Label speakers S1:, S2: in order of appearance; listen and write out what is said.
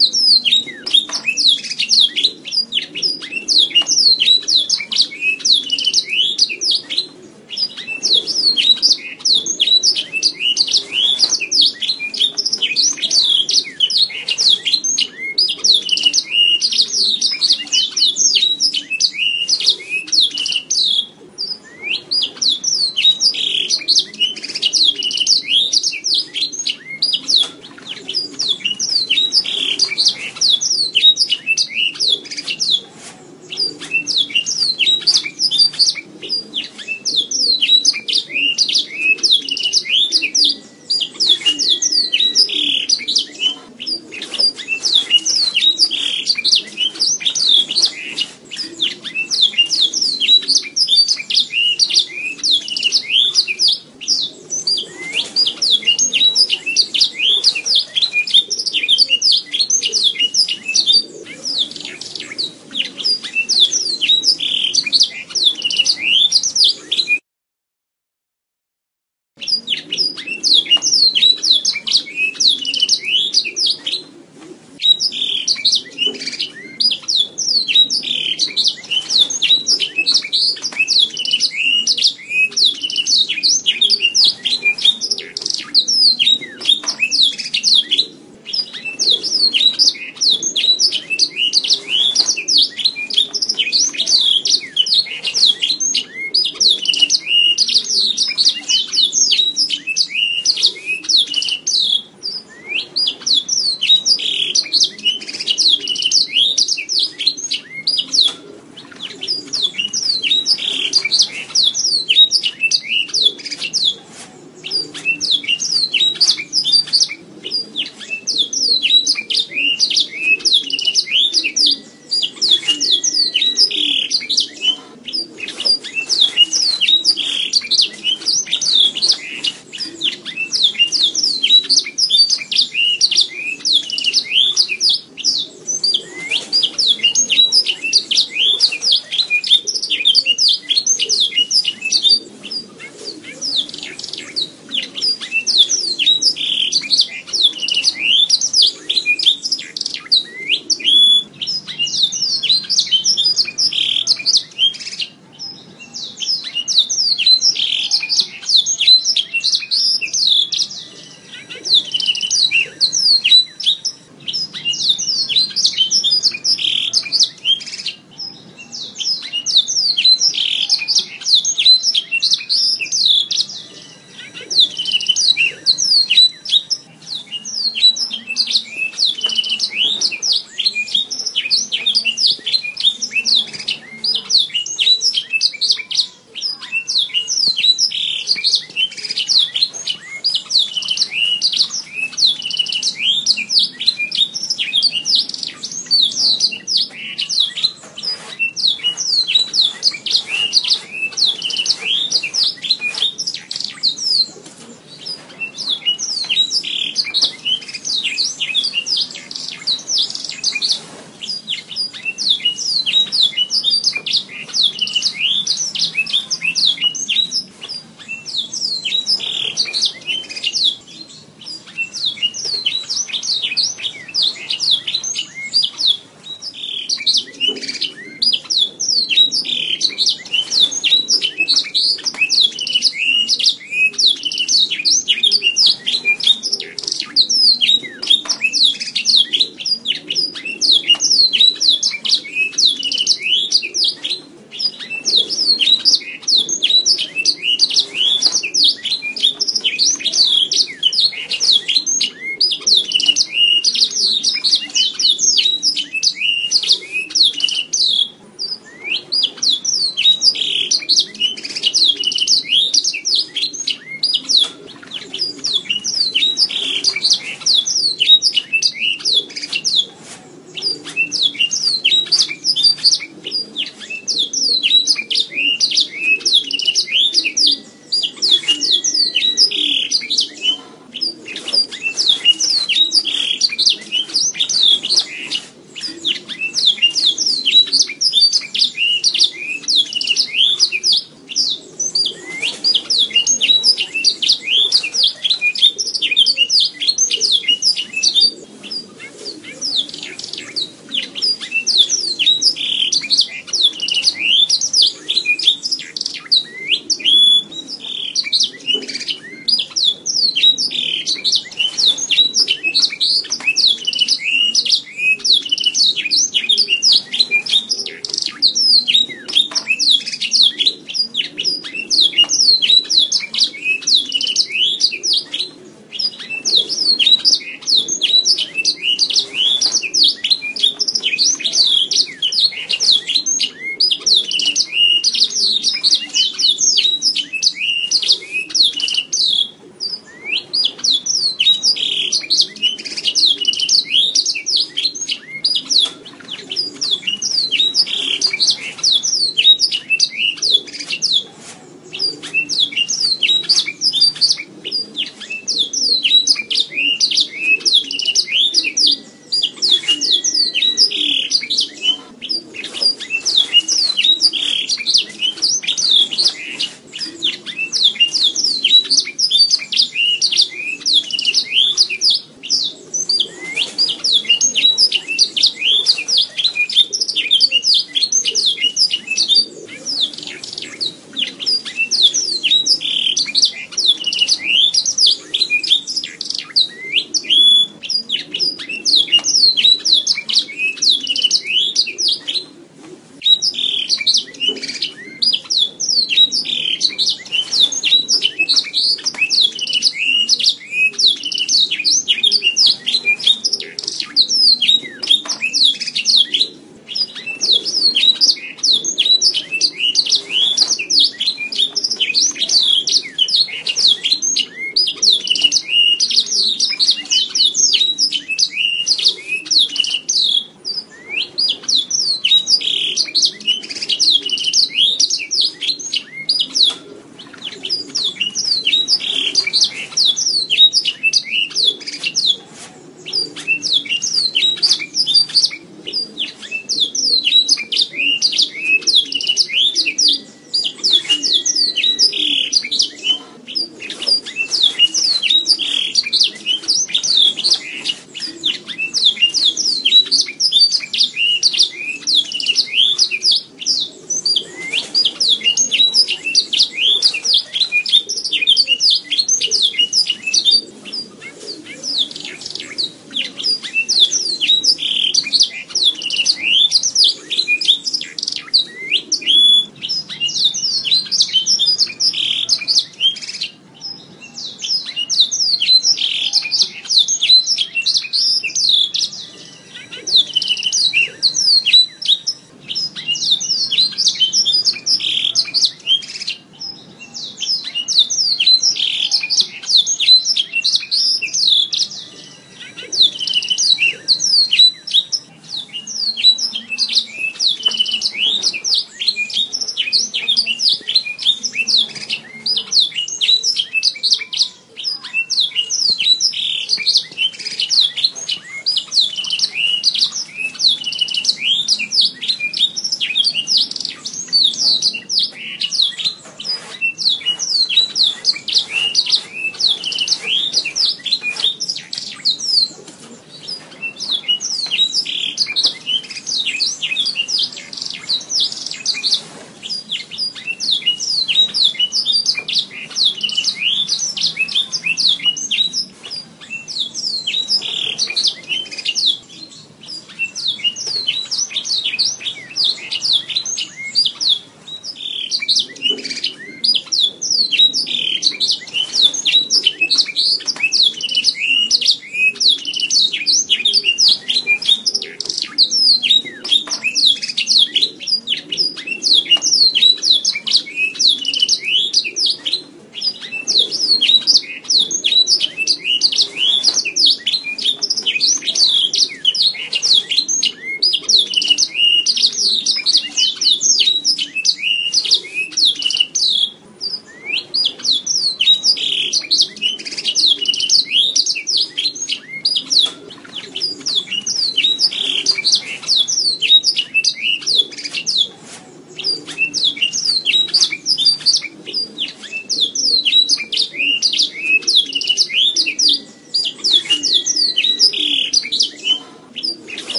S1: you